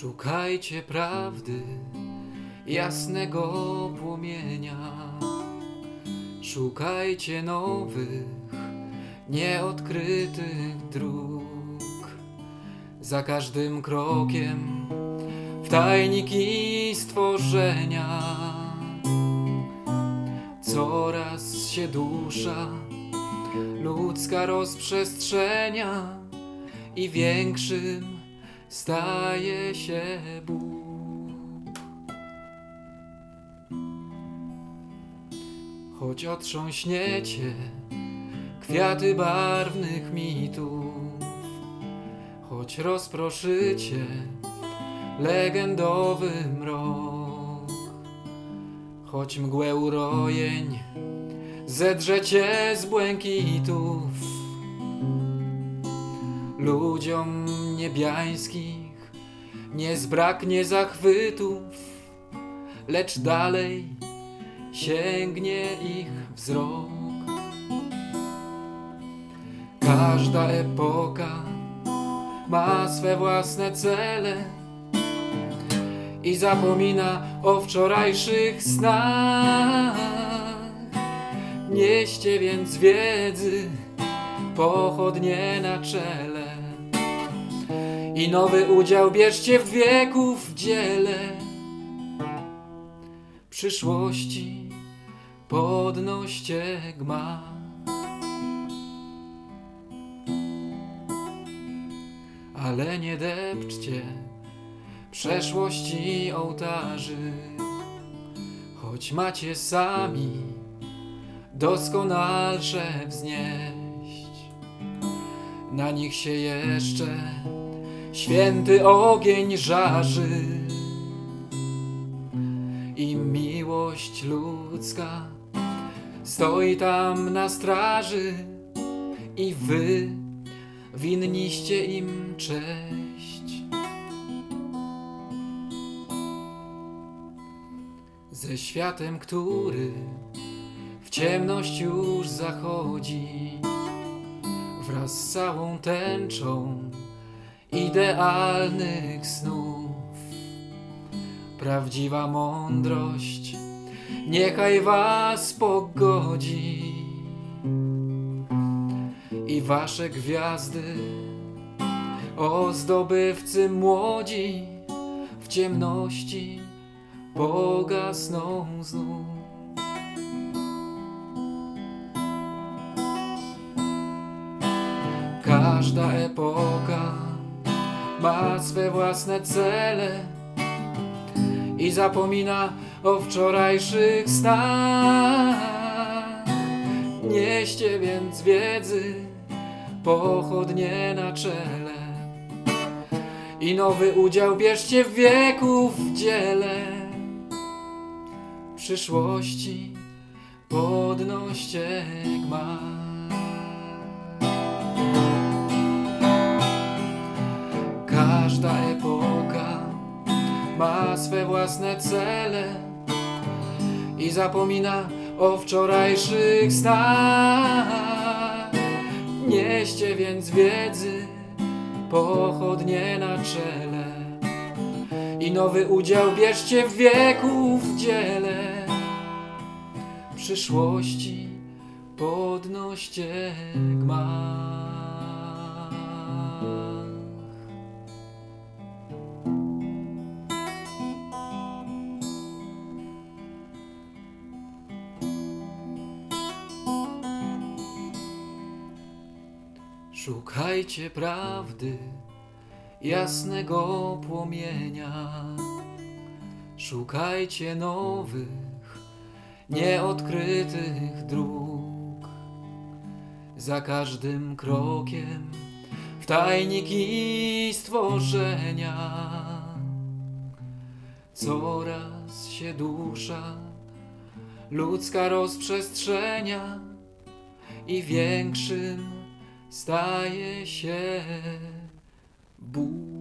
Szukajcie prawdy, jasnego płomienia. Szukajcie nowych, nieodkrytych dróg. Za każdym krokiem w tajniki stworzenia coraz się dusza ludzka rozprzestrzenia i większym staje się Bóg. Choć otrząśniecie kwiaty barwnych mitów, choć rozproszycie legendowy mrok, choć mgłę urojeń zedrzecie z błękitów, ludziom niebiańskich nie zbraknie zachwytów, lecz dalej sięgnie ich wzrok. Każda epoka ma swe własne cele i zapomina o wczorajszych snach. Nieście więc wiedzy pochodnie na czele i nowy udział bierzcie w wieku w dziele przyszłości podnoście gmach. Ale nie depczcie przeszłości ołtarzy, choć macie sami doskonalsze wznieść. Na nich się jeszcze święty ogień żarzy i miłość ludzka stoi tam na straży i wy winniście im cześć. Ze światem, który w ciemność już zachodzi, wraz z całą tęczą idealnych snów. Prawdziwa mądrość niechaj was pogodzi i wasze gwiazdy, o zdobywcy młodzi, w ciemności pogasną znów. Każda epoka ma swe własne cele i zapomina o wczorajszych snach. Nieście więc wiedzy pochodnie na czele i nowy udział bierzcie w wieku w dziele przyszłości podnoście gmach. Ma swe własne cele i zapomina o wczorajszych snach. Nieście więc wiedzy pochodnie na czele i nowy udział bierzcie w wieku w dziele przyszłości podnoście gmach. Szukajcie prawdy, jasnego płomienia. Szukajcie nowych, nieodkrytych dróg. Za każdym krokiem w tajniki stworzenia coraz się dusza ludzka rozprzestrzenia i większym staje się Bóg.